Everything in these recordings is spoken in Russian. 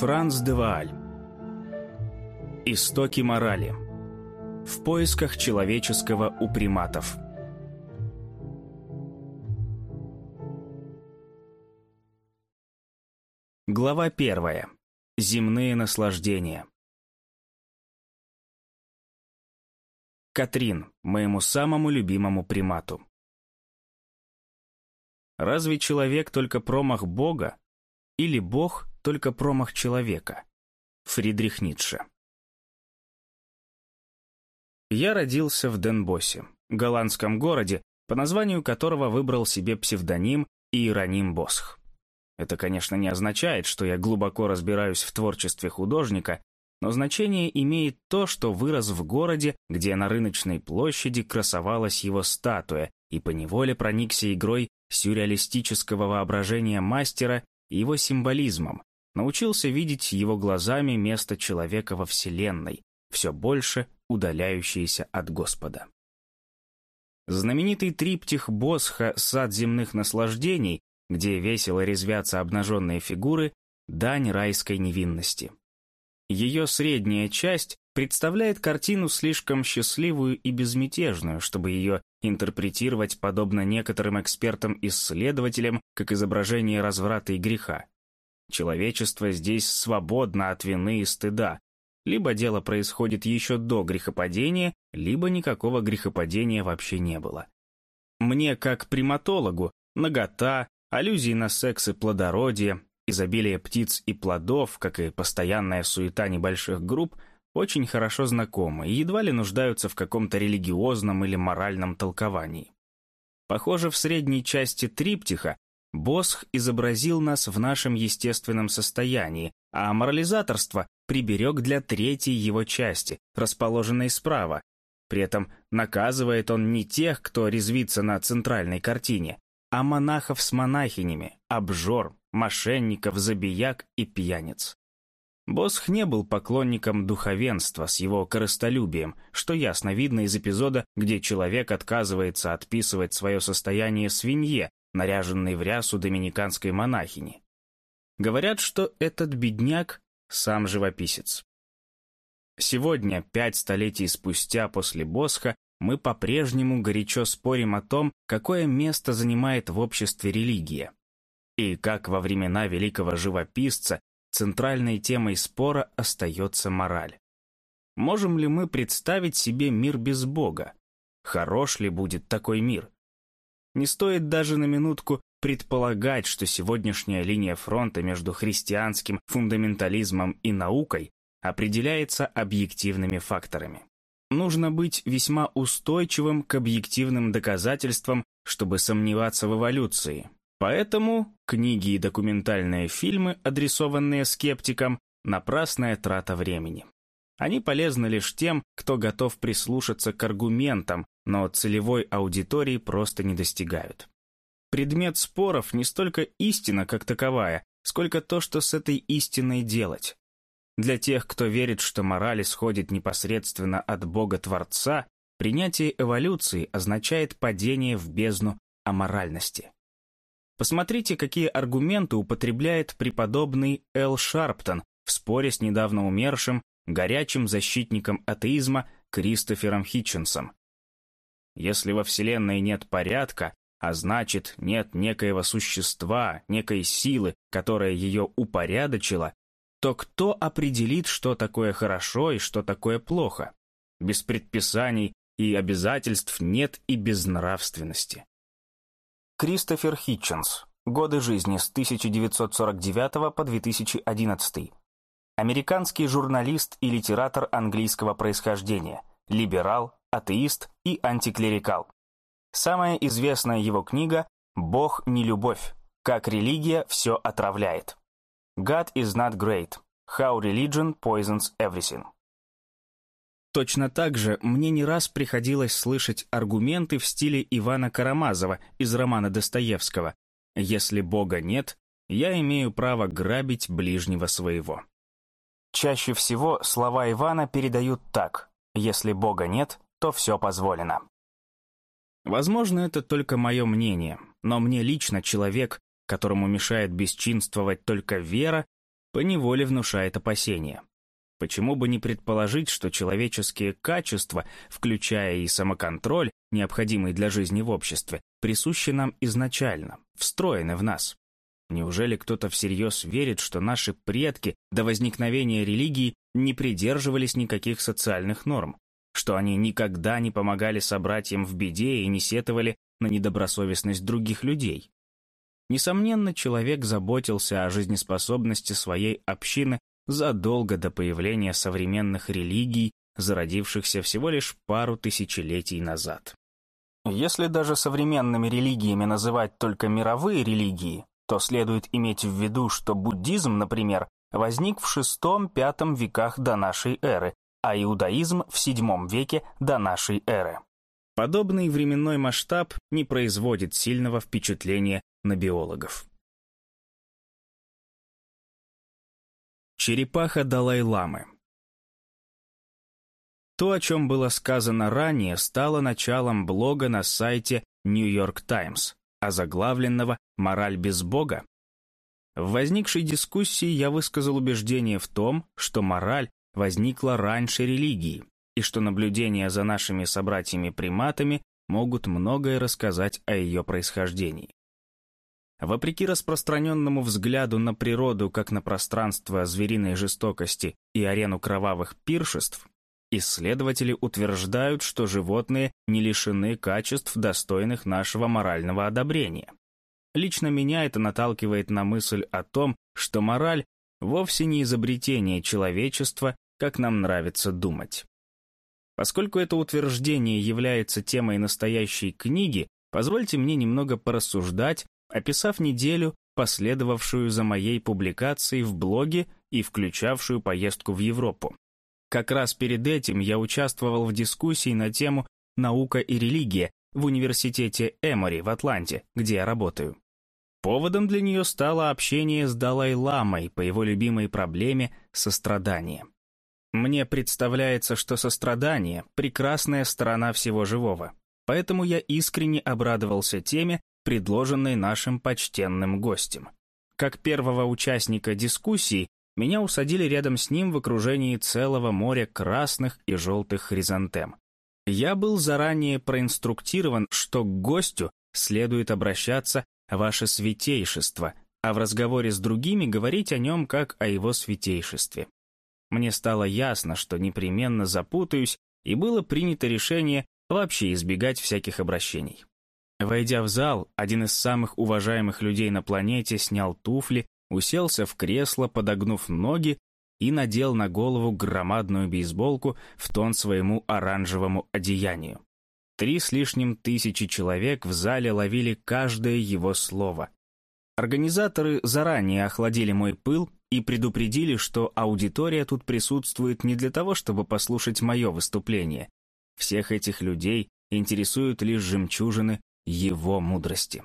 Франц де Вааль. Истоки морали. В поисках человеческого у приматов. Глава первая. Земные наслаждения. Катрин, моему самому любимому примату. Разве человек только промах Бога? Или Бог только промах человека? Фридрих Ницше. Я родился в Денбосе, голландском городе, по названию которого выбрал себе псевдоним Иероним Босх. Это, конечно, не означает, что я глубоко разбираюсь в творчестве художника, но значение имеет то, что вырос в городе, где на рыночной площади красовалась его статуя, и поневоле проникся игрой сюрреалистического воображения мастера и его символизмом, научился видеть его глазами место человека во Вселенной, все больше удаляющееся от Господа. Знаменитый триптих Босха «Сад земных наслаждений», где весело резвятся обнаженные фигуры, дань райской невинности. Ее средняя часть представляет картину слишком счастливую и безмятежную, чтобы ее интерпретировать подобно некоторым экспертам-исследователям, как изображение разврата и греха. Человечество здесь свободно от вины и стыда. Либо дело происходит еще до грехопадения, либо никакого грехопадения вообще не было. Мне, как приматологу, нагота, аллюзии на секс и плодородие, изобилие птиц и плодов, как и постоянная суета небольших групп, очень хорошо знакомы и едва ли нуждаются в каком-то религиозном или моральном толковании. Похоже, в средней части триптиха Босх изобразил нас в нашем естественном состоянии, а морализаторство приберег для третьей его части, расположенной справа. При этом наказывает он не тех, кто резвится на центральной картине, а монахов с монахинями, обжор, мошенников, забияк и пьяниц. Босх не был поклонником духовенства с его корыстолюбием, что ясно видно из эпизода, где человек отказывается отписывать свое состояние свинье, наряженной в рясу доминиканской монахини. Говорят, что этот бедняк сам живописец. Сегодня, пять столетий спустя после Босха, мы по-прежнему горячо спорим о том, какое место занимает в обществе религия. И как во времена великого живописца центральной темой спора остается мораль. Можем ли мы представить себе мир без Бога? Хорош ли будет такой мир? Не стоит даже на минутку предполагать, что сегодняшняя линия фронта между христианским фундаментализмом и наукой определяется объективными факторами. Нужно быть весьма устойчивым к объективным доказательствам, чтобы сомневаться в эволюции. Поэтому книги и документальные фильмы, адресованные скептикам, напрасная трата времени. Они полезны лишь тем, кто готов прислушаться к аргументам, но целевой аудитории просто не достигают. Предмет споров не столько истина как таковая, сколько то, что с этой истиной делать. Для тех, кто верит, что мораль исходит непосредственно от Бога-творца, принятие эволюции означает падение в бездну аморальности. Посмотрите, какие аргументы употребляет преподобный Эл Шарптон в споре с недавно умершим, горячим защитником атеизма Кристофером Хитченсом. Если во Вселенной нет порядка, а значит, нет некоего существа, некой силы, которая ее упорядочила, то кто определит, что такое хорошо и что такое плохо? Без предписаний и обязательств нет и безнравственности. Кристофер Хитченс. Годы жизни с 1949 по 2011. Американский журналист и литератор английского происхождения, либерал, атеист и антиклерикал. Самая известная его книга «Бог не любовь. Как религия все отравляет». God is not great. How religion poisons everything. Точно так же мне не раз приходилось слышать аргументы в стиле Ивана Карамазова из романа Достоевского «Если Бога нет, я имею право грабить ближнего своего». Чаще всего слова Ивана передают так «Если Бога нет, то все позволено». Возможно, это только мое мнение, но мне лично человек, которому мешает бесчинствовать только вера, поневоле внушает опасения. Почему бы не предположить, что человеческие качества, включая и самоконтроль, необходимый для жизни в обществе, присущи нам изначально, встроены в нас? Неужели кто-то всерьез верит, что наши предки до возникновения религии не придерживались никаких социальных норм, что они никогда не помогали собратьям в беде и не сетовали на недобросовестность других людей? Несомненно, человек заботился о жизнеспособности своей общины задолго до появления современных религий, зародившихся всего лишь пару тысячелетий назад. Если даже современными религиями называть только мировые религии, то следует иметь в виду, что буддизм, например, возник в VI-V веках до нашей эры, а иудаизм в VII веке до нашей эры. Подобный временной масштаб не производит сильного впечатления на биологов. Черепаха Далай-ламы То, о чем было сказано ранее, стало началом блога на сайте New York Times, озаглавленного «Мораль без Бога». В возникшей дискуссии я высказал убеждение в том, что мораль возникла раньше религии, и что наблюдения за нашими собратьями-приматами могут многое рассказать о ее происхождении. Вопреки распространенному взгляду на природу как на пространство звериной жестокости и арену кровавых пиршеств, исследователи утверждают, что животные не лишены качеств, достойных нашего морального одобрения. Лично меня это наталкивает на мысль о том, что мораль вовсе не изобретение человечества, как нам нравится думать. Поскольку это утверждение является темой настоящей книги, позвольте мне немного порассуждать описав неделю, последовавшую за моей публикацией в блоге и включавшую поездку в Европу. Как раз перед этим я участвовал в дискуссии на тему «Наука и религия» в университете Эмори в Атланте, где я работаю. Поводом для нее стало общение с Далай-ламой по его любимой проблеме сострадания. Мне представляется, что сострадание – прекрасная сторона всего живого, поэтому я искренне обрадовался теме, предложенной нашим почтенным гостем. Как первого участника дискуссии, меня усадили рядом с ним в окружении целого моря красных и желтых хризантем. Я был заранее проинструктирован, что к гостю следует обращаться «Ваше святейшество», а в разговоре с другими говорить о нем как о его святейшестве. Мне стало ясно, что непременно запутаюсь, и было принято решение вообще избегать всяких обращений. Войдя в зал, один из самых уважаемых людей на планете снял туфли, уселся в кресло, подогнув ноги и надел на голову громадную бейсболку в тон своему оранжевому одеянию. Три с лишним тысячи человек в зале ловили каждое его слово. Организаторы заранее охладили мой пыл и предупредили, что аудитория тут присутствует не для того, чтобы послушать мое выступление. Всех этих людей интересуют лишь жемчужины его мудрости.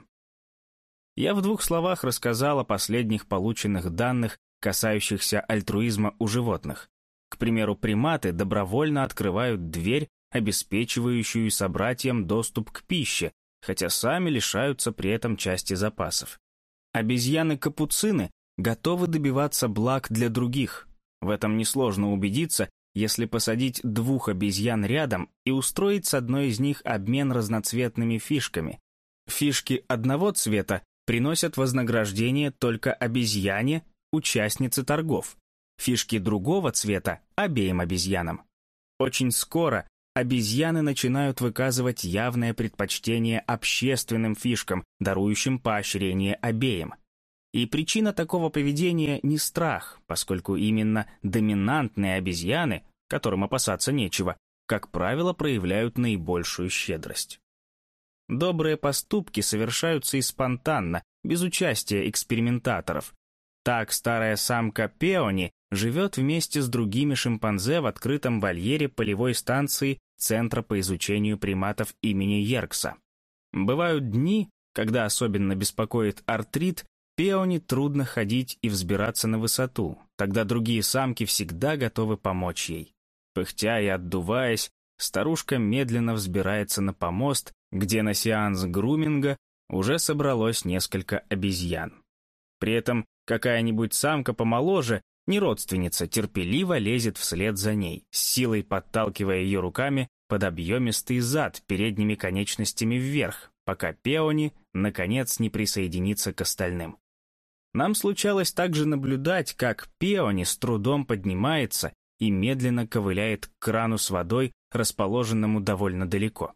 Я в двух словах рассказал о последних полученных данных, касающихся альтруизма у животных. К примеру, приматы добровольно открывают дверь, обеспечивающую собратьям доступ к пище, хотя сами лишаются при этом части запасов. Обезьяны-капуцины готовы добиваться благ для других. В этом несложно убедиться, если посадить двух обезьян рядом и устроить с одной из них обмен разноцветными фишками. Фишки одного цвета приносят вознаграждение только обезьяне, участнице торгов. Фишки другого цвета – обеим обезьянам. Очень скоро обезьяны начинают выказывать явное предпочтение общественным фишкам, дарующим поощрение обеим. И причина такого поведения не страх, поскольку именно доминантные обезьяны, которым опасаться нечего, как правило, проявляют наибольшую щедрость. Добрые поступки совершаются и спонтанно, без участия экспериментаторов. Так старая самка Пеони живет вместе с другими шимпанзе в открытом вольере полевой станции Центра по изучению приматов имени Еркса. Бывают дни, когда особенно беспокоит артрит, Пеони трудно ходить и взбираться на высоту, тогда другие самки всегда готовы помочь ей. Пыхтя и отдуваясь, старушка медленно взбирается на помост, где на сеанс груминга уже собралось несколько обезьян. При этом какая-нибудь самка помоложе, не родственница, терпеливо лезет вслед за ней, с силой подталкивая ее руками под объемистый зад передними конечностями вверх, пока пеони, наконец, не присоединится к остальным. Нам случалось также наблюдать, как пеони с трудом поднимается и медленно ковыляет к крану с водой, расположенному довольно далеко.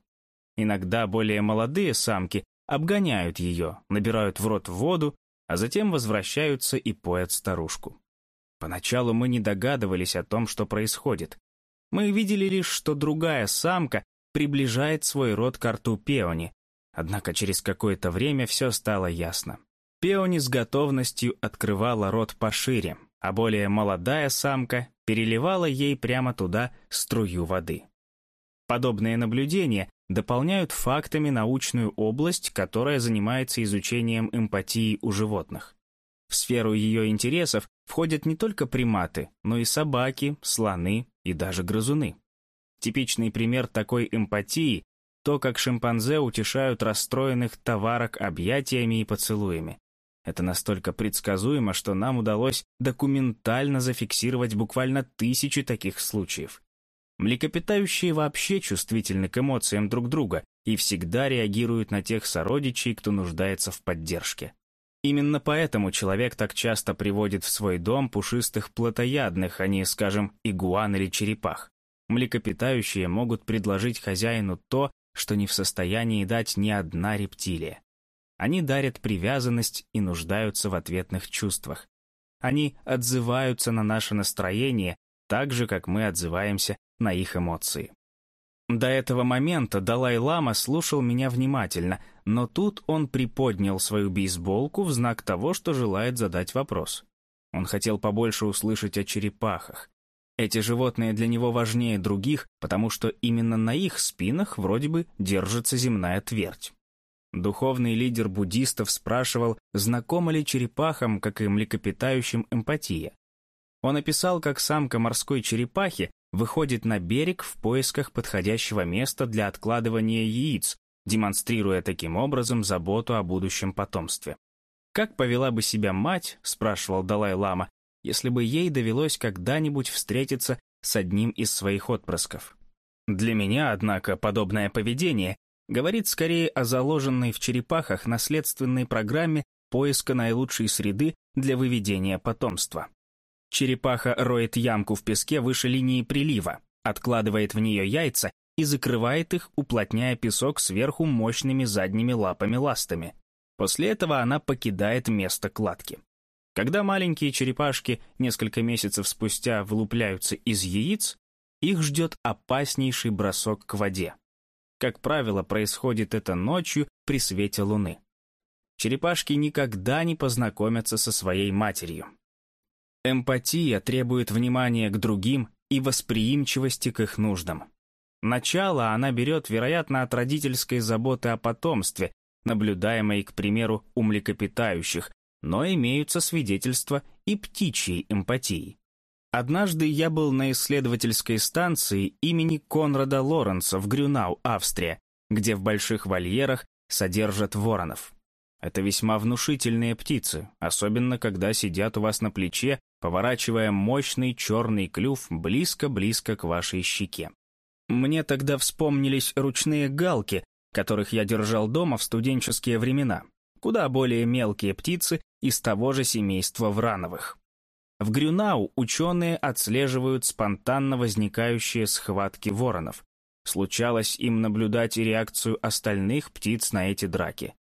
Иногда более молодые самки обгоняют ее, набирают в рот воду, а затем возвращаются и поят старушку. Поначалу мы не догадывались о том, что происходит. Мы видели лишь, что другая самка приближает свой рот к рту пеони, однако через какое-то время все стало ясно. Пеони с готовностью открывала рот пошире, а более молодая самка переливала ей прямо туда струю воды. Подобные наблюдения дополняют фактами научную область, которая занимается изучением эмпатии у животных. В сферу ее интересов входят не только приматы, но и собаки, слоны и даже грызуны. Типичный пример такой эмпатии – то, как шимпанзе утешают расстроенных товарок объятиями и поцелуями. Это настолько предсказуемо, что нам удалось документально зафиксировать буквально тысячи таких случаев. Млекопитающие вообще чувствительны к эмоциям друг друга и всегда реагируют на тех сородичей, кто нуждается в поддержке. Именно поэтому человек так часто приводит в свой дом пушистых плотоядных, а не, скажем, игуан или черепах. Млекопитающие могут предложить хозяину то, что не в состоянии дать ни одна рептилия. Они дарят привязанность и нуждаются в ответных чувствах. Они отзываются на наше настроение так же, как мы отзываемся на их эмоции. До этого момента Далай-лама слушал меня внимательно, но тут он приподнял свою бейсболку в знак того, что желает задать вопрос. Он хотел побольше услышать о черепахах. Эти животные для него важнее других, потому что именно на их спинах вроде бы держится земная твердь. Духовный лидер буддистов спрашивал, знакома ли черепахам, как и млекопитающим, эмпатия. Он описал, как самка морской черепахи выходит на берег в поисках подходящего места для откладывания яиц, демонстрируя таким образом заботу о будущем потомстве. «Как повела бы себя мать, — спрашивал Далай-лама, — если бы ей довелось когда-нибудь встретиться с одним из своих отпрысков? Для меня, однако, подобное поведение говорит скорее о заложенной в черепахах наследственной программе поиска наилучшей среды для выведения потомства. Черепаха роет ямку в песке выше линии прилива, откладывает в нее яйца и закрывает их, уплотняя песок сверху мощными задними лапами-ластами. После этого она покидает место кладки. Когда маленькие черепашки несколько месяцев спустя вылупляются из яиц, их ждет опаснейший бросок к воде. Как правило, происходит это ночью при свете луны. Черепашки никогда не познакомятся со своей матерью. Эмпатия требует внимания к другим и восприимчивости к их нуждам. Начало она берет, вероятно, от родительской заботы о потомстве, наблюдаемой, к примеру, у млекопитающих, но имеются свидетельства и птичьей эмпатии. Однажды я был на исследовательской станции имени Конрада Лоренца в Грюнау, Австрия, где в больших вольерах содержат воронов. Это весьма внушительные птицы, особенно когда сидят у вас на плече, поворачивая мощный черный клюв близко-близко к вашей щеке. Мне тогда вспомнились ручные галки, которых я держал дома в студенческие времена, куда более мелкие птицы из того же семейства врановых. В Грюнау ученые отслеживают спонтанно возникающие схватки воронов. Случалось им наблюдать и реакцию остальных птиц на эти драки.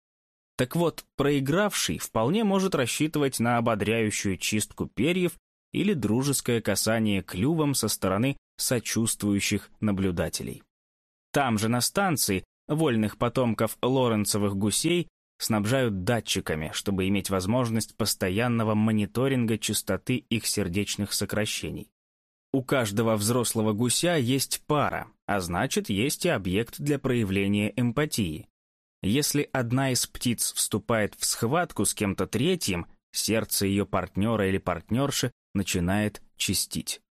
Так вот, проигравший вполне может рассчитывать на ободряющую чистку перьев или дружеское касание клювом со стороны сочувствующих наблюдателей. Там же на станции вольных потомков лоренцевых гусей снабжают датчиками, чтобы иметь возможность постоянного мониторинга частоты их сердечных сокращений. У каждого взрослого гуся есть пара, а значит, есть и объект для проявления эмпатии. Если одна из птиц вступает в схватку с кем-то третьим, сердце ее партнера или партнерши начинает чистить.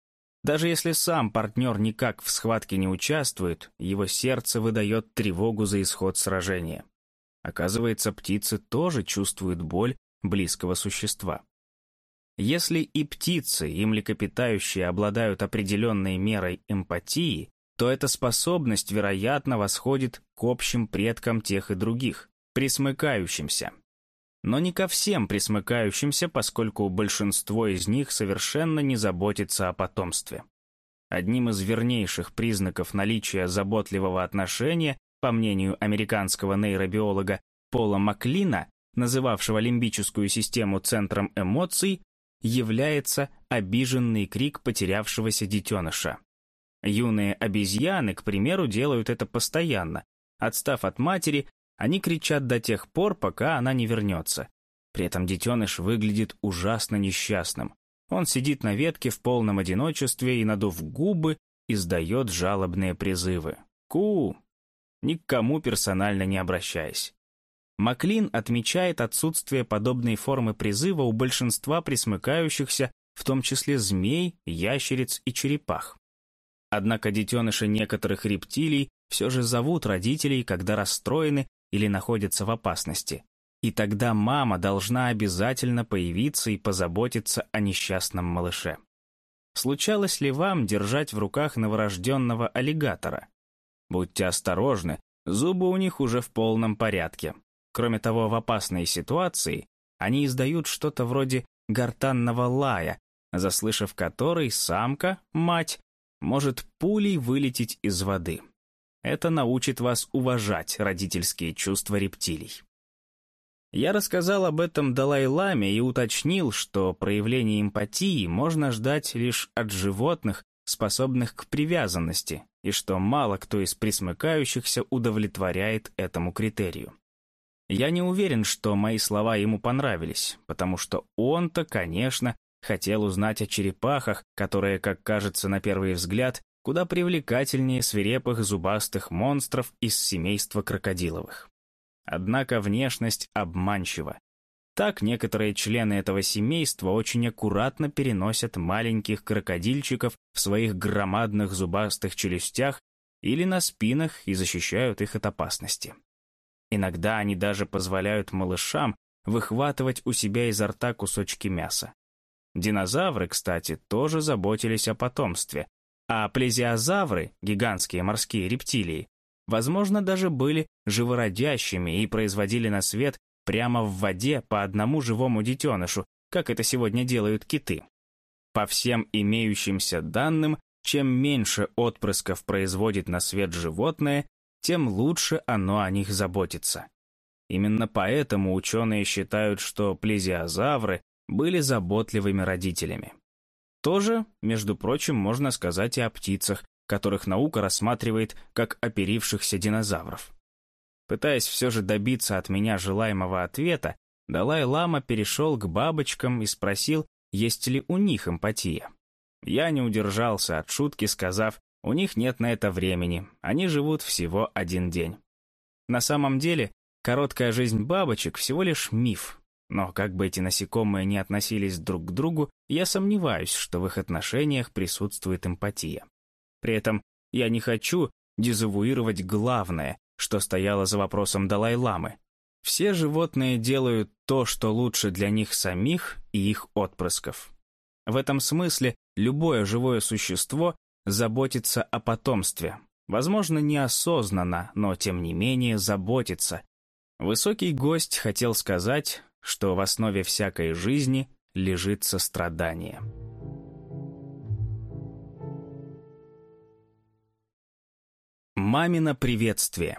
Даже если сам партнер никак в схватке не участвует, его сердце выдает тревогу за исход сражения. Оказывается, птицы тоже чувствуют боль близкого существа. Если и птицы, и млекопитающие обладают определенной мерой эмпатии, то эта способность, вероятно, восходит к общим предкам тех и других, присмыкающимся. Но не ко всем присмыкающимся, поскольку большинство из них совершенно не заботится о потомстве. Одним из вернейших признаков наличия заботливого отношения, по мнению американского нейробиолога Пола Маклина, называвшего лимбическую систему центром эмоций, является обиженный крик потерявшегося детеныша. Юные обезьяны, к примеру, делают это постоянно. Отстав от матери, они кричат до тех пор, пока она не вернется. При этом детеныш выглядит ужасно несчастным. Он сидит на ветке в полном одиночестве и, надув губы, издает жалобные призывы. «Ку!» Ни к кому персонально не обращаясь. Маклин отмечает отсутствие подобной формы призыва у большинства присмыкающихся, в том числе змей, ящериц и черепах. Однако детеныши некоторых рептилий все же зовут родителей, когда расстроены или находятся в опасности. И тогда мама должна обязательно появиться и позаботиться о несчастном малыше. Случалось ли вам держать в руках новорожденного аллигатора? Будьте осторожны, зубы у них уже в полном порядке. Кроме того, в опасной ситуации они издают что-то вроде гортанного лая, заслышав который самка, мать, может пулей вылететь из воды. Это научит вас уважать родительские чувства рептилий. Я рассказал об этом Далай-Ламе и уточнил, что проявление эмпатии можно ждать лишь от животных, способных к привязанности, и что мало кто из присмыкающихся удовлетворяет этому критерию. Я не уверен, что мои слова ему понравились, потому что он-то, конечно, хотел узнать о черепахах, которые, как кажется на первый взгляд, куда привлекательнее свирепых зубастых монстров из семейства крокодиловых. Однако внешность обманчива. Так некоторые члены этого семейства очень аккуратно переносят маленьких крокодильчиков в своих громадных зубастых челюстях или на спинах и защищают их от опасности. Иногда они даже позволяют малышам выхватывать у себя изо рта кусочки мяса. Динозавры, кстати, тоже заботились о потомстве, а плезиозавры, гигантские морские рептилии, возможно, даже были живородящими и производили на свет прямо в воде по одному живому детенышу, как это сегодня делают киты. По всем имеющимся данным, чем меньше отпрысков производит на свет животное, тем лучше оно о них заботится. Именно поэтому ученые считают, что плезиозавры были заботливыми родителями. Тоже, между прочим, можно сказать и о птицах, которых наука рассматривает как оперившихся динозавров. Пытаясь все же добиться от меня желаемого ответа, Далай-лама перешел к бабочкам и спросил, есть ли у них эмпатия. Я не удержался от шутки, сказав, у них нет на это времени, они живут всего один день. На самом деле, короткая жизнь бабочек всего лишь миф. Но как бы эти насекомые не относились друг к другу, я сомневаюсь, что в их отношениях присутствует эмпатия. При этом я не хочу дезавуировать главное, что стояло за вопросом Далай-ламы. Все животные делают то, что лучше для них самих и их отпрысков. В этом смысле любое живое существо заботится о потомстве. Возможно, неосознанно, но тем не менее заботится. Высокий гость хотел сказать, что в основе всякой жизни лежит сострадание. Мамино приветствие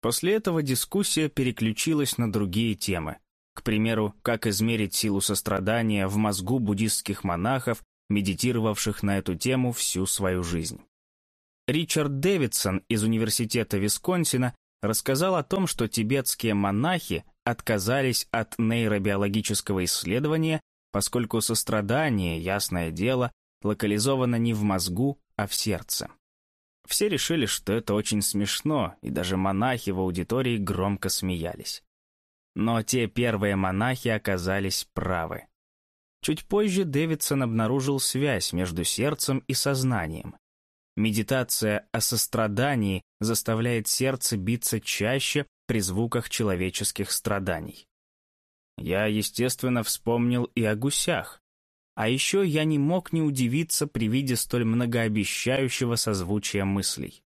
После этого дискуссия переключилась на другие темы. К примеру, как измерить силу сострадания в мозгу буддистских монахов медитировавших на эту тему всю свою жизнь. Ричард Дэвидсон из Университета Висконсина рассказал о том, что тибетские монахи отказались от нейробиологического исследования, поскольку сострадание, ясное дело, локализовано не в мозгу, а в сердце. Все решили, что это очень смешно, и даже монахи в аудитории громко смеялись. Но те первые монахи оказались правы. Чуть позже Дэвидсон обнаружил связь между сердцем и сознанием. Медитация о сострадании заставляет сердце биться чаще при звуках человеческих страданий. Я, естественно, вспомнил и о гусях. А еще я не мог не удивиться при виде столь многообещающего созвучия мыслей.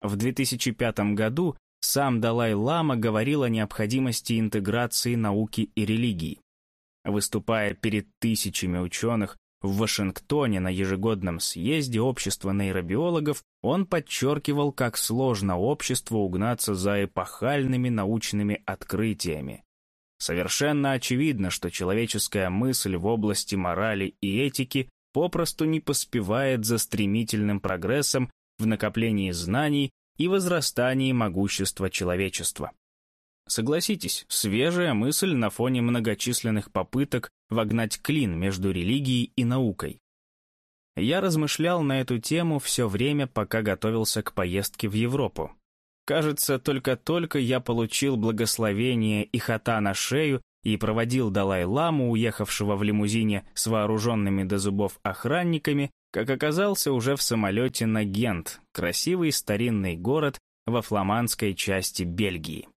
В 2005 году сам Далай-Лама говорил о необходимости интеграции науки и религии. Выступая перед тысячами ученых в Вашингтоне на ежегодном съезде общества нейробиологов, он подчеркивал, как сложно обществу угнаться за эпохальными научными открытиями, Совершенно очевидно, что человеческая мысль в области морали и этики попросту не поспевает за стремительным прогрессом в накоплении знаний и возрастании могущества человечества. Согласитесь, свежая мысль на фоне многочисленных попыток вогнать клин между религией и наукой. Я размышлял на эту тему все время, пока готовился к поездке в Европу. Кажется, только-только я получил благословение и хата на шею и проводил Далай-ламу, уехавшего в лимузине с вооруженными до зубов охранниками, как оказался уже в самолете на Гент, красивый старинный город во фламандской части Бельгии.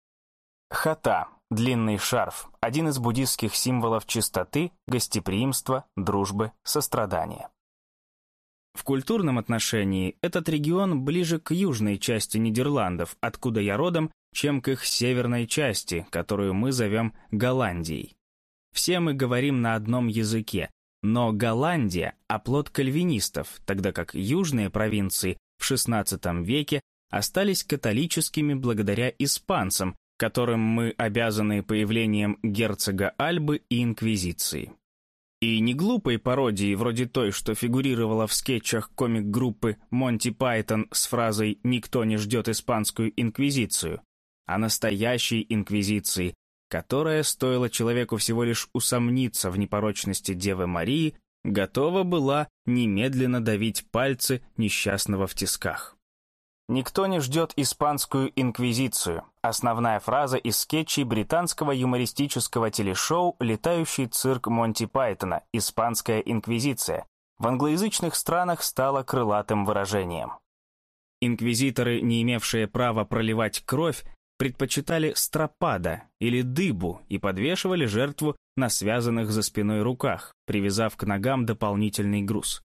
Хата – длинный шарф, один из буддистских символов чистоты, гостеприимства, дружбы, сострадания. В культурном отношении этот регион ближе к южной части Нидерландов, откуда я родом, чем к их северной части, которую мы зовем Голландией. Все мы говорим на одном языке, но Голландия – оплот кальвинистов, тогда как южные провинции в XVI веке остались католическими благодаря испанцам, которым мы обязаны появлением герцога Альбы и Инквизиции. И не глупой пародии, вроде той, что фигурировала в скетчах комик-группы Монти Пайтон с фразой «Никто не ждет испанскую инквизицию», а настоящей инквизиции, которая, стоила человеку всего лишь усомниться в непорочности Девы Марии, готова была немедленно давить пальцы несчастного в тисках. Никто не ждет испанскую инквизицию. Основная фраза из скетчей британского юмористического телешоу «Летающий цирк Монти Пайтона. Испанская инквизиция». В англоязычных странах стало крылатым выражением. Инквизиторы, не имевшие права проливать кровь, предпочитали стропада или дыбу и подвешивали жертву на связанных за спиной руках, привязав к ногам дополнительный груз.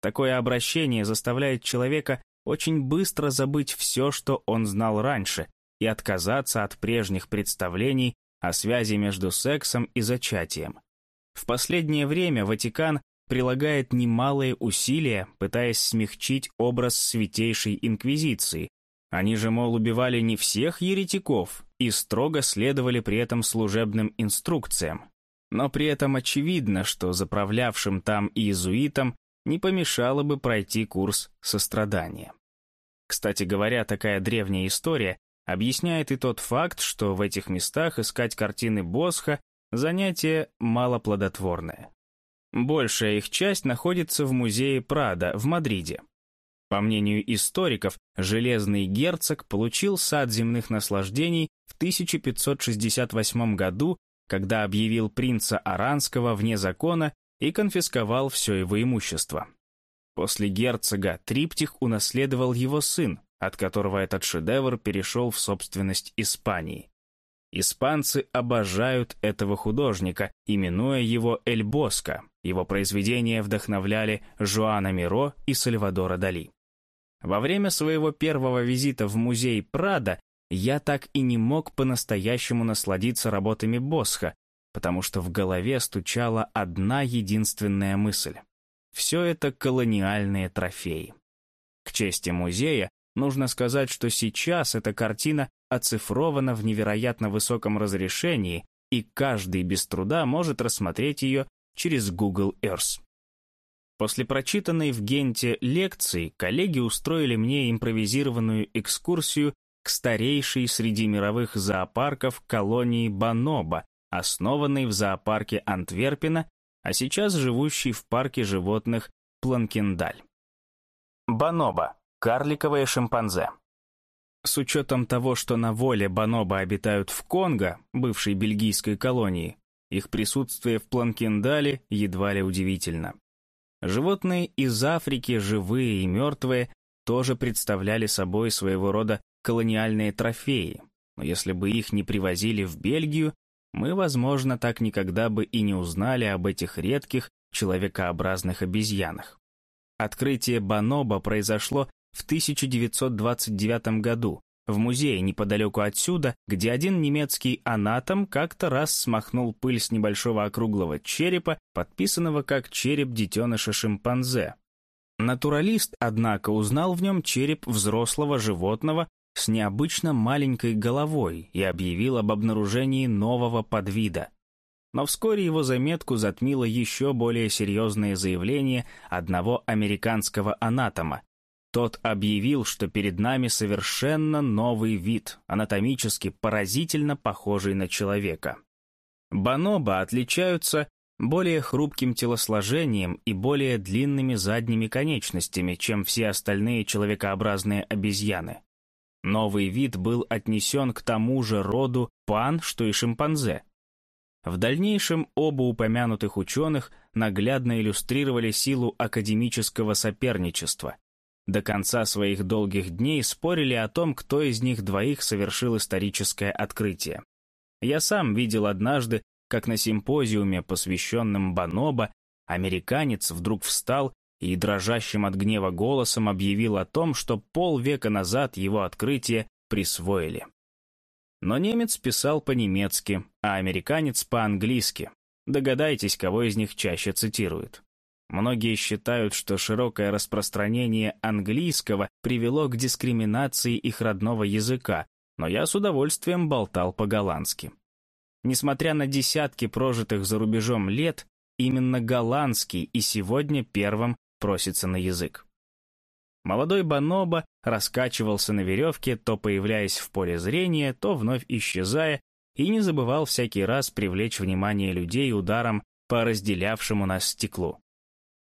Такое обращение заставляет человека очень быстро забыть все, что он знал раньше, и отказаться от прежних представлений о связи между сексом и зачатием. В последнее время Ватикан прилагает немалые усилия, пытаясь смягчить образ Святейшей Инквизиции. Они же, мол, убивали не всех еретиков и строго следовали при этом служебным инструкциям. Но при этом очевидно, что заправлявшим там иезуитам не помешало бы пройти курс сострадания. Кстати говоря, такая древняя история объясняет и тот факт, что в этих местах искать картины Босха – занятие малоплодотворное. Большая их часть находится в музее Прада в Мадриде. По мнению историков, Железный герцог получил сад земных наслаждений в 1568 году, когда объявил принца Аранского вне закона и конфисковал все его имущество. После герцога триптих унаследовал его сын, от которого этот шедевр перешел в собственность Испании. Испанцы обожают этого художника, именуя его Эль Боско. Его произведения вдохновляли Жуана Миро и Сальвадора Дали. Во время своего первого визита в музей Прада я так и не мог по-настоящему насладиться работами Босха, потому что в голове стучала одна единственная мысль. Все это колониальные трофеи. К чести музея, нужно сказать, что сейчас эта картина оцифрована в невероятно высоком разрешении, и каждый без труда может рассмотреть ее через Google Earth. После прочитанной в Генте лекции коллеги устроили мне импровизированную экскурсию к старейшей среди мировых зоопарков колонии бонобо, основанной в зоопарке Антверпена, а сейчас живущей в парке животных Планкендаль. Бонобо – карликовые шимпанзе. С учетом того, что на воле бонобо обитают в Конго, бывшей бельгийской колонии, их присутствие в Планкендале едва ли удивительно. Животные из Африки, живые и мертвые, тоже представляли собой своего рода колониальные трофеи, но если бы их не привозили в Бельгию, мы, возможно, так никогда бы и не узнали об этих редких человекообразных обезьянах. Открытие Баноба произошло в 1929 году в музее неподалеку отсюда, где один немецкий анатом как-то раз смахнул пыль с небольшого округлого черепа, подписанного как череп детеныша шимпанзе. Натуралист, однако, узнал в нем череп взрослого животного с необычно маленькой головой и объявил об обнаружении нового подвида. Но вскоре его заметку затмило еще более серьезное заявление одного американского анатома. Тот объявил, что перед нами совершенно новый вид, анатомически поразительно похожий на человека. Бонобо отличаются более хрупким телосложением и более длинными задними конечностями, чем все остальные человекообразные обезьяны. Новый вид был отнесен к тому же роду пан, что и шимпанзе. В дальнейшем оба упомянутых ученых наглядно иллюстрировали силу академического соперничества. До конца своих долгих дней спорили о том, кто из них двоих совершил историческое открытие. Я сам видел однажды, как на симпозиуме, посвященном Баноба, американец вдруг встал и дрожащим от гнева голосом объявил о том, что полвека назад его открытие присвоили. Но немец писал по-немецки, а американец по-английски. Догадайтесь, кого из них чаще цитирует. Многие считают, что широкое распространение английского привело к дискриминации их родного языка, но я с удовольствием болтал по-голландски. Несмотря на десятки прожитых за рубежом лет, именно голландский и сегодня первым просится на язык. Молодой Баноба раскачивался на веревке, то появляясь в поле зрения, то вновь исчезая, и не забывал всякий раз привлечь внимание людей ударом по разделявшему нас стеклу.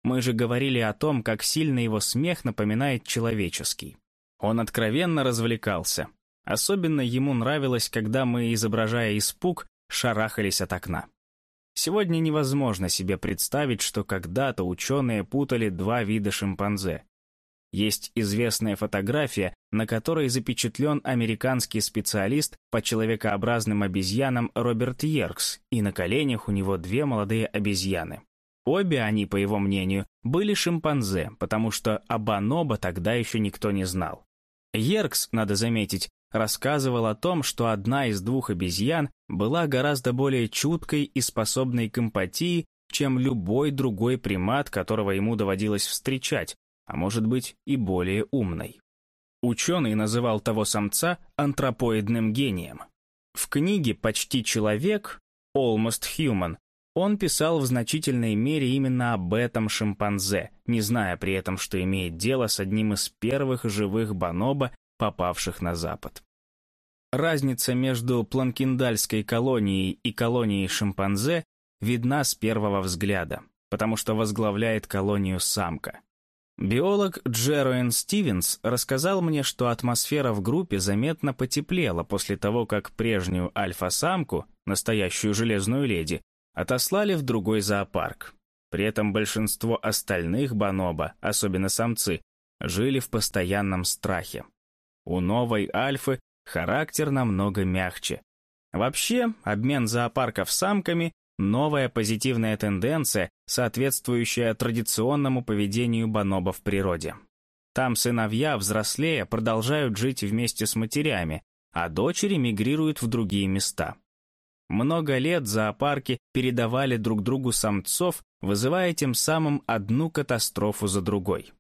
Мы же говорили о том, как сильно его смех напоминает человеческий. Он откровенно развлекался. Особенно ему нравилось, когда мы, изображая испуг, шарахались от окна. Сегодня невозможно себе представить, что когда-то ученые путали два вида шимпанзе. Есть известная фотография, на которой запечатлен американский специалист по человекообразным обезьянам Роберт Йеркс, и на коленях у него две молодые обезьяны. Обе они, по его мнению, были шимпанзе, потому что об Анобо тогда еще никто не знал. Йеркс, надо заметить, рассказывал о том, что одна из двух обезьян была гораздо более чуткой и способной к эмпатии, чем любой другой примат, которого ему доводилось встречать, а может быть и более умной. Ученый называл того самца антропоидным гением. В книге «Почти человек» Almost Human он писал в значительной мере именно об этом шимпанзе, не зная при этом, что имеет дело с одним из первых живых бонобо попавших на Запад. Разница между планкиндальской колонией и колонией шимпанзе видна с первого взгляда, потому что возглавляет колонию самка. Биолог Джероэн Стивенс рассказал мне, что атмосфера в группе заметно потеплела после того, как прежнюю альфа-самку, настоящую железную леди, отослали в другой зоопарк. При этом большинство остальных бонобо, особенно самцы, жили в постоянном страхе. У новой альфы характер намного мягче. Вообще, обмен зоопарков самками – новая позитивная тенденция, соответствующая традиционному поведению бонобо в природе. Там сыновья, взрослея, продолжают жить вместе с матерями, а дочери мигрируют в другие места. Много лет зоопарки передавали друг другу самцов, вызывая тем самым одну катастрофу за другой.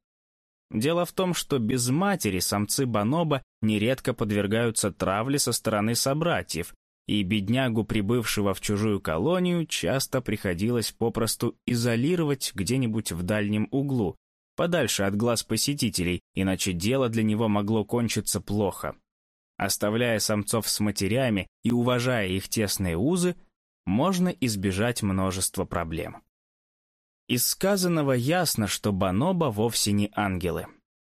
Дело в том, что без матери самцы бонобо нередко подвергаются травле со стороны собратьев, и беднягу, прибывшего в чужую колонию, часто приходилось попросту изолировать где-нибудь в дальнем углу, подальше от глаз посетителей, иначе дело для него могло кончиться плохо. Оставляя самцов с матерями и уважая их тесные узы, можно избежать множества проблем. Из сказанного ясно, что бонобо вовсе не ангелы.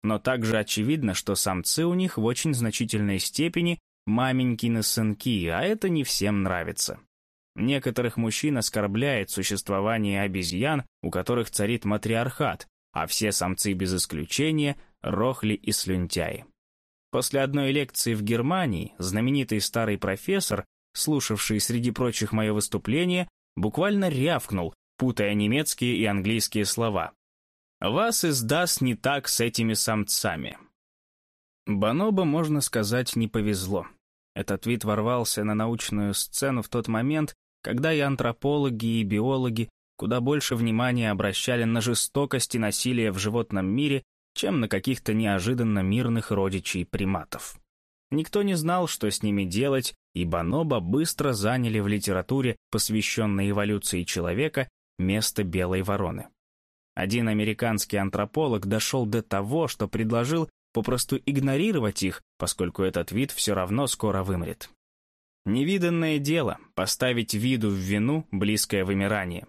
Но также очевидно, что самцы у них в очень значительной степени маменькины сынки, а это не всем нравится. Некоторых мужчин оскорбляет существование обезьян, у которых царит матриархат, а все самцы без исключения – рохли и слюнтяи. После одной лекции в Германии знаменитый старый профессор, слушавший среди прочих мое выступление, буквально рявкнул, путая немецкие и английские слова. «Вас издаст не так с этими самцами». Бонобо, можно сказать, не повезло. Этот вид ворвался на научную сцену в тот момент, когда и антропологи, и биологи куда больше внимания обращали на жестокость и насилие в животном мире, чем на каких-то неожиданно мирных родичей приматов. Никто не знал, что с ними делать, и Бонобо быстро заняли в литературе, посвященной эволюции человека, место белой вороны. Один американский антрополог дошел до того, что предложил попросту игнорировать их, поскольку этот вид все равно скоро вымрет. Невиданное дело — поставить виду в вину близкое вымирание.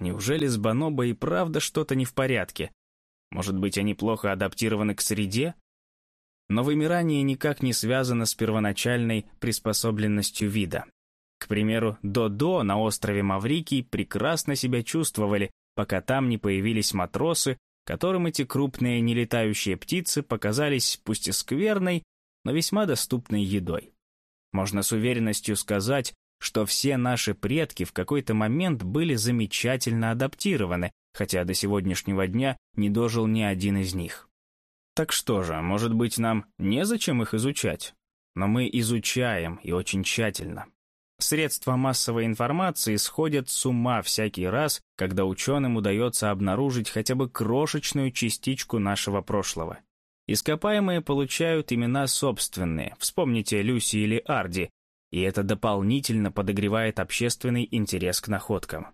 Неужели с Бонобо и правда что-то не в порядке? Может быть, они плохо адаптированы к среде? Но вымирание никак не связано с первоначальной приспособленностью вида. К примеру, Додо на острове Маврикий прекрасно себя чувствовали, пока там не появились матросы, которым эти крупные нелетающие птицы показались пусть и скверной, но весьма доступной едой. Можно с уверенностью сказать, что все наши предки в какой-то момент были замечательно адаптированы, хотя до сегодняшнего дня не дожил ни один из них. Так что же, может быть, нам незачем их изучать? Но мы изучаем и очень тщательно. Средства массовой информации сходят с ума всякий раз, когда ученым удается обнаружить хотя бы крошечную частичку нашего прошлого. Ископаемые получают имена собственные, вспомните Люси или Арди, и это дополнительно подогревает общественный интерес к находкам.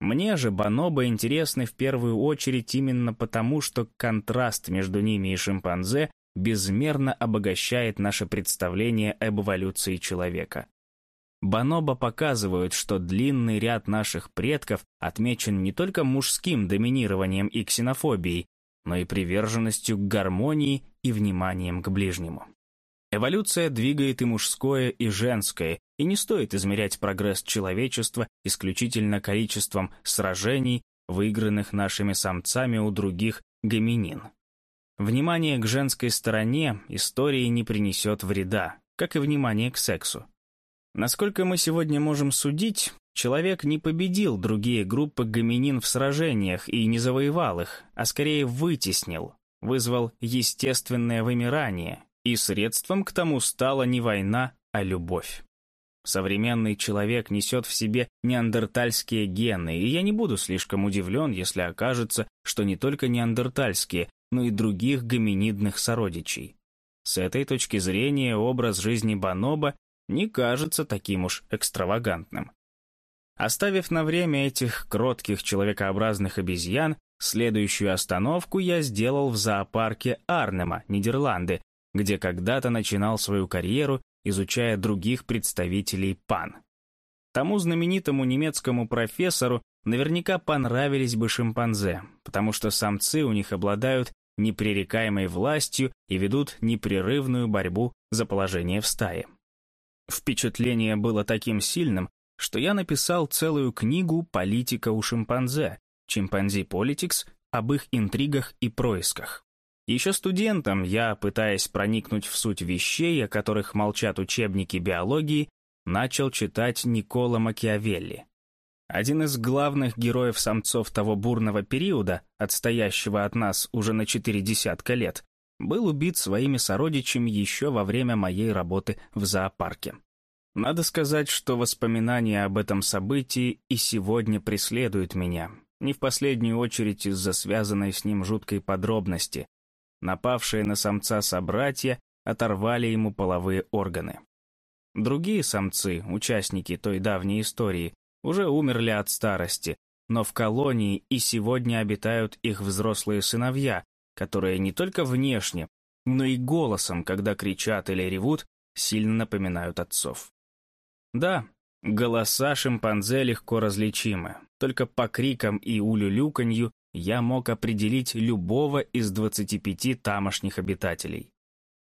Мне же бонобо интересны в первую очередь именно потому, что контраст между ними и шимпанзе безмерно обогащает наше представление об эволюции человека. Бонобо показывают, что длинный ряд наших предков отмечен не только мужским доминированием и ксенофобией, но и приверженностью к гармонии и вниманием к ближнему. Эволюция двигает и мужское, и женское, и не стоит измерять прогресс человечества исключительно количеством сражений, выигранных нашими самцами у других гоминин. Внимание к женской стороне истории не принесет вреда, как и внимание к сексу. Насколько мы сегодня можем судить, человек не победил другие группы гоминин в сражениях и не завоевал их, а скорее вытеснил, вызвал естественное вымирание, и средством к тому стала не война, а любовь. Современный человек несет в себе неандертальские гены, и я не буду слишком удивлен, если окажется, что не только неандертальские, но и других гоминидных сородичей. С этой точки зрения образ жизни Бонобо не кажется таким уж экстравагантным. Оставив на время этих кротких человекообразных обезьян, следующую остановку я сделал в зоопарке Арнема, Нидерланды, где когда-то начинал свою карьеру, изучая других представителей пан. Тому знаменитому немецкому профессору наверняка понравились бы шимпанзе, потому что самцы у них обладают непререкаемой властью и ведут непрерывную борьбу за положение в стае. Впечатление было таким сильным, что я написал целую книгу «Политика у шимпанзе» «Chimpanzee Politics» об их интригах и происках. Еще студентом я, пытаясь проникнуть в суть вещей, о которых молчат учебники биологии, начал читать Никола Макиавелли. Один из главных героев самцов того бурного периода, отстоящего от нас уже на четыре десятка лет, был убит своими сородичами еще во время моей работы в зоопарке. Надо сказать, что воспоминания об этом событии и сегодня преследуют меня, не в последнюю очередь из-за связанной с ним жуткой подробности. Напавшие на самца собратья оторвали ему половые органы. Другие самцы, участники той давней истории, уже умерли от старости, но в колонии и сегодня обитают их взрослые сыновья, которые не только внешне, но и голосом, когда кричат или ревут, сильно напоминают отцов. Да, голоса шимпанзе легко различимы. Только по крикам и улюлюканью я мог определить любого из 25 тамошних обитателей.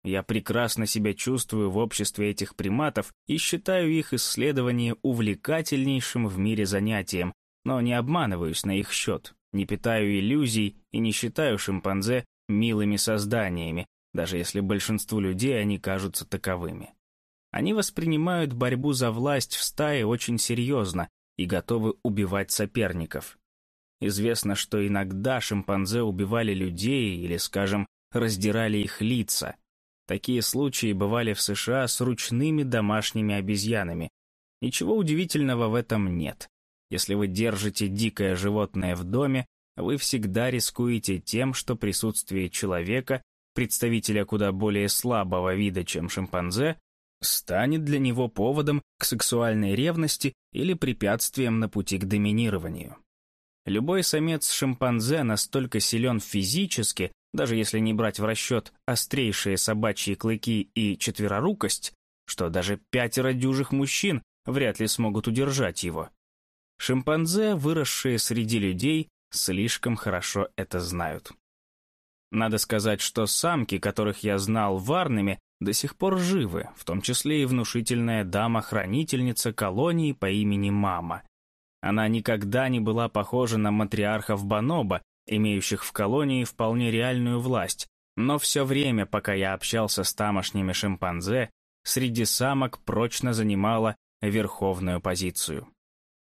Я прекрасно себя чувствую в обществе этих приматов и считаю их исследование увлекательнейшим в мире занятием, но не обманываюсь на их счет. Не питаю иллюзий и не считаю шимпанзе милыми созданиями, даже если большинству людей они кажутся таковыми. Они воспринимают борьбу за власть в стае очень серьезно и готовы убивать соперников. Известно, что иногда шимпанзе убивали людей или, скажем, раздирали их лица. Такие случаи бывали в США с ручными домашними обезьянами. Ничего удивительного в этом нет. Если вы держите дикое животное в доме, вы всегда рискуете тем, что присутствие человека, представителя куда более слабого вида, чем шимпанзе, станет для него поводом к сексуальной ревности или препятствием на пути к доминированию. Любой самец шимпанзе настолько силен физически, даже если не брать в расчет острейшие собачьи клыки и четверорукость, что даже пятеро дюжих мужчин вряд ли смогут удержать его. Шимпанзе, выросшие среди людей, слишком хорошо это знают. Надо сказать, что самки, которых я знал варными, до сих пор живы, в том числе и внушительная дама-хранительница колонии по имени Мама. Она никогда не была похожа на матриархов Баноба, имеющих в колонии вполне реальную власть, но все время, пока я общался с тамошними шимпанзе, среди самок прочно занимала верховную позицию.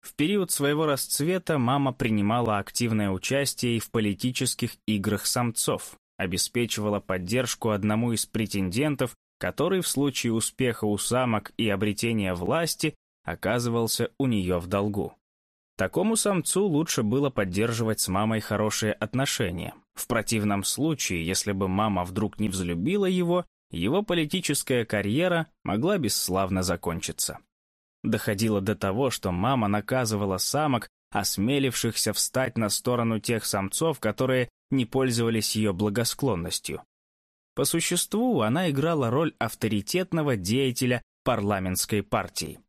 В период своего расцвета мама принимала активное участие и в политических играх самцов, обеспечивала поддержку одному из претендентов, который в случае успеха у самок и обретения власти оказывался у нее в долгу. Такому самцу лучше было поддерживать с мамой хорошие отношения. В противном случае, если бы мама вдруг не взлюбила его, его политическая карьера могла бесславно закончиться. Доходило до того, что мама наказывала самок, осмелившихся встать на сторону тех самцов, которые не пользовались ее благосклонностью. По существу она играла роль авторитетного деятеля парламентской партии.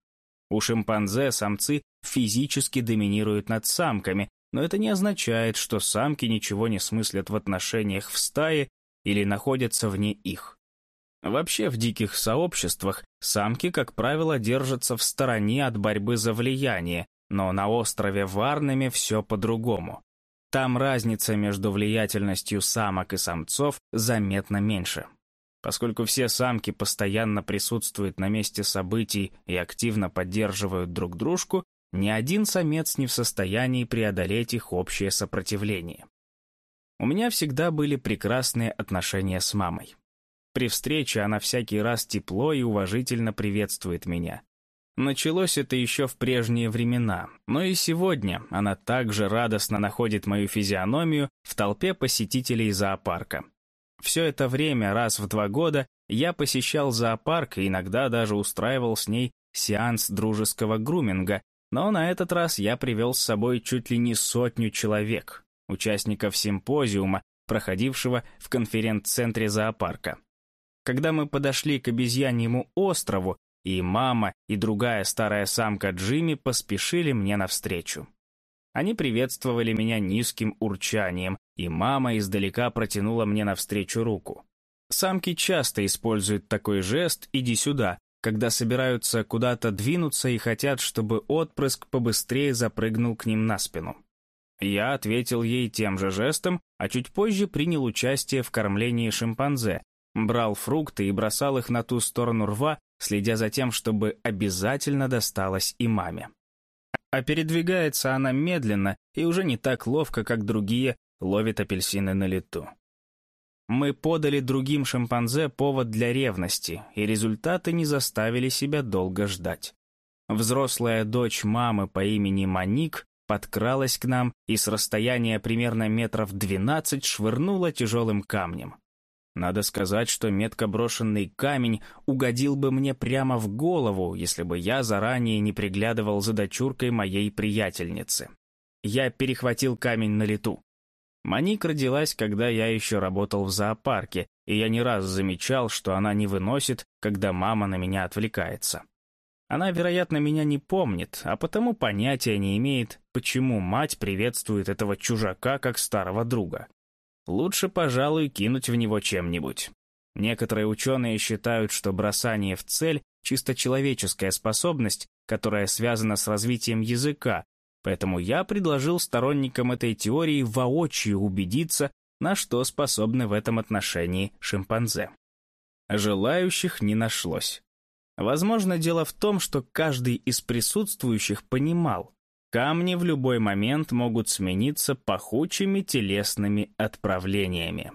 У шимпанзе самцы физически доминируют над самками, но это не означает, что самки ничего не смыслят в отношениях в стае или находятся вне их. Вообще в диких сообществах самки, как правило, держатся в стороне от борьбы за влияние, но на острове Варнами все по-другому. Там разница между влиятельностью самок и самцов заметно меньше. Поскольку все самки постоянно присутствуют на месте событий и активно поддерживают друг дружку, ни один самец не в состоянии преодолеть их общее сопротивление. У меня всегда были прекрасные отношения с мамой. При встрече она всякий раз тепло и уважительно приветствует меня. Началось это еще в прежние времена, но и сегодня она также радостно находит мою физиономию в толпе посетителей зоопарка. Все это время, раз в два года, я посещал зоопарк и иногда даже устраивал с ней сеанс дружеского груминга, но на этот раз я привел с собой чуть ли не сотню человек, участников симпозиума, проходившего в конференц-центре зоопарка. Когда мы подошли к обезьяньему острову, и мама, и другая старая самка Джимми поспешили мне навстречу. Они приветствовали меня низким урчанием, и мама издалека протянула мне навстречу руку. Самки часто используют такой жест «иди сюда», когда собираются куда-то двинуться и хотят, чтобы отпрыск побыстрее запрыгнул к ним на спину. Я ответил ей тем же жестом, а чуть позже принял участие в кормлении шимпанзе, брал фрукты и бросал их на ту сторону рва, следя за тем, чтобы обязательно досталось и маме. А передвигается она медленно и уже не так ловко, как другие ловит апельсины на лету. Мы подали другим шимпанзе повод для ревности, и результаты не заставили себя долго ждать. Взрослая дочь мамы по имени Маник подкралась к нам и с расстояния примерно метров двенадцать швырнула тяжелым камнем. Надо сказать, что метко брошенный камень угодил бы мне прямо в голову, если бы я заранее не приглядывал за дочуркой моей приятельницы. Я перехватил камень на лету. Маник родилась, когда я еще работал в зоопарке, и я не раз замечал, что она не выносит, когда мама на меня отвлекается. Она, вероятно, меня не помнит, а потому понятия не имеет, почему мать приветствует этого чужака как старого друга. Лучше, пожалуй, кинуть в него чем-нибудь. Некоторые ученые считают, что бросание в цель – чисто человеческая способность, которая связана с развитием языка, поэтому я предложил сторонникам этой теории воочию убедиться, на что способны в этом отношении шимпанзе. Желающих не нашлось. Возможно, дело в том, что каждый из присутствующих понимал, камни в любой момент могут смениться пахучими телесными отправлениями.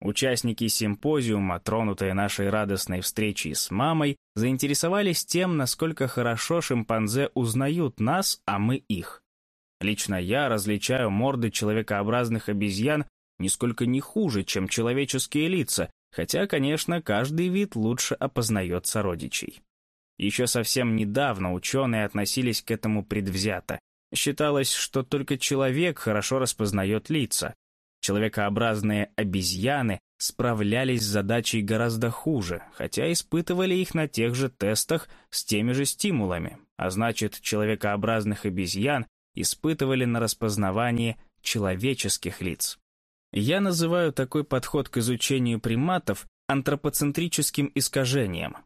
Участники симпозиума, тронутые нашей радостной встречей с мамой, заинтересовались тем, насколько хорошо шимпанзе узнают нас, а мы их. Лично я различаю морды человекообразных обезьян нисколько не хуже, чем человеческие лица, Хотя, конечно, каждый вид лучше опознает сородичей. Еще совсем недавно ученые относились к этому предвзято. Считалось, что только человек хорошо распознает лица. Человекообразные обезьяны справлялись с задачей гораздо хуже, хотя испытывали их на тех же тестах с теми же стимулами, а значит, человекообразных обезьян испытывали на распознавание человеческих лиц. Я называю такой подход к изучению приматов антропоцентрическим искажением.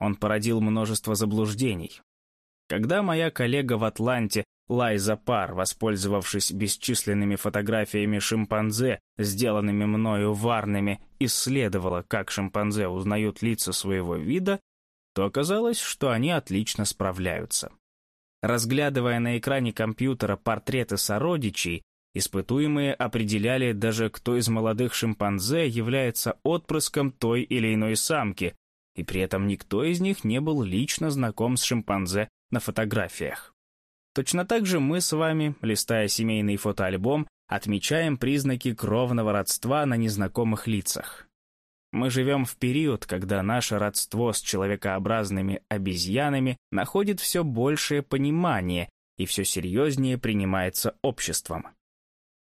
Он породил множество заблуждений. Когда моя коллега в Атланте Лайза Пар, воспользовавшись бесчисленными фотографиями шимпанзе, сделанными мною варными, исследовала, как шимпанзе узнают лица своего вида, то оказалось, что они отлично справляются. Разглядывая на экране компьютера портреты сородичей, Испытуемые определяли даже, кто из молодых шимпанзе является отпрыском той или иной самки, и при этом никто из них не был лично знаком с шимпанзе на фотографиях. Точно так же мы с вами, листая семейный фотоальбом, отмечаем признаки кровного родства на незнакомых лицах. Мы живем в период, когда наше родство с человекообразными обезьянами находит все большее понимание и все серьезнее принимается обществом.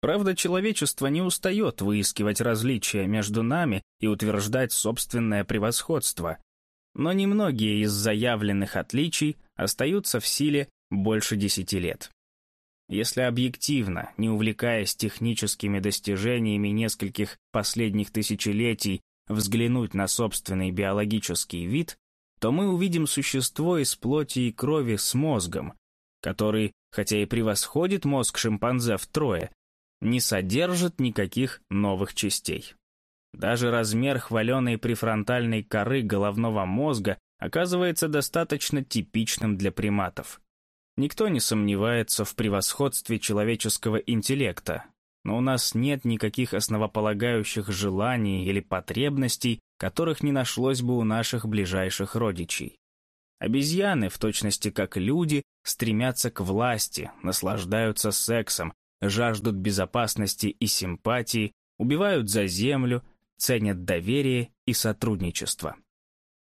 Правда, человечество не устает выискивать различия между нами и утверждать собственное превосходство. Но немногие из заявленных отличий остаются в силе больше десяти лет. Если объективно, не увлекаясь техническими достижениями нескольких последних тысячелетий, взглянуть на собственный биологический вид, то мы увидим существо из плоти и крови с мозгом, который, хотя и превосходит мозг шимпанзе втрое, не содержит никаких новых частей. Даже размер хваленой префронтальной коры головного мозга оказывается достаточно типичным для приматов. Никто не сомневается в превосходстве человеческого интеллекта, но у нас нет никаких основополагающих желаний или потребностей, которых не нашлось бы у наших ближайших родичей. Обезьяны, в точности как люди, стремятся к власти, наслаждаются сексом, жаждут безопасности и симпатии, убивают за землю, ценят доверие и сотрудничество.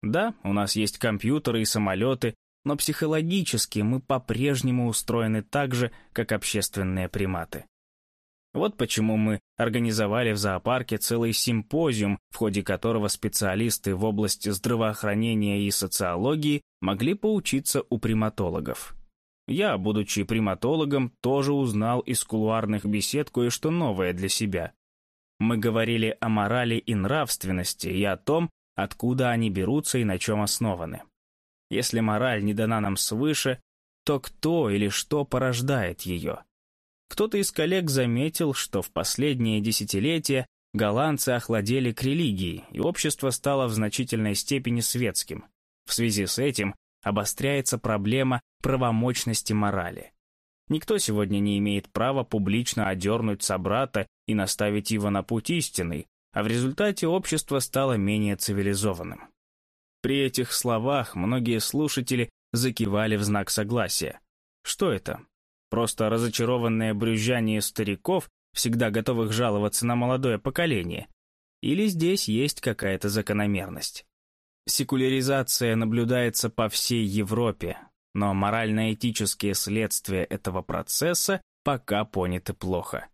Да, у нас есть компьютеры и самолеты, но психологически мы по-прежнему устроены так же, как общественные приматы. Вот почему мы организовали в зоопарке целый симпозиум, в ходе которого специалисты в области здравоохранения и социологии могли поучиться у приматологов. Я, будучи приматологом, тоже узнал из кулуарных бесед кое-что новое для себя. Мы говорили о морали и нравственности и о том, откуда они берутся и на чем основаны. Если мораль не дана нам свыше, то кто или что порождает ее? Кто-то из коллег заметил, что в последние десятилетия голландцы охладели к религии, и общество стало в значительной степени светским. В связи с этим обостряется проблема правомочности морали. Никто сегодня не имеет права публично одернуть собрата и наставить его на путь истинный, а в результате общество стало менее цивилизованным. При этих словах многие слушатели закивали в знак согласия. Что это? Просто разочарованное брюзжание стариков, всегда готовых жаловаться на молодое поколение? Или здесь есть какая-то закономерность? Секуляризация наблюдается по всей Европе, но морально-этические следствия этого процесса пока поняты плохо.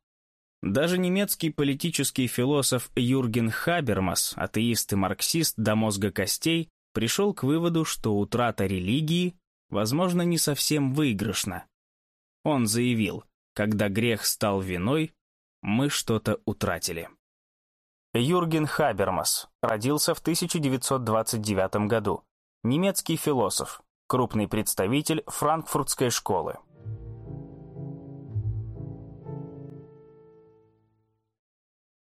Даже немецкий политический философ Юрген Хабермас, атеист и марксист до мозга костей, пришел к выводу, что утрата религии, возможно, не совсем выигрышна. Он заявил, когда грех стал виной, мы что-то утратили. Юрген Хабермас родился в 1929 году. Немецкий философ, крупный представитель франкфуртской школы.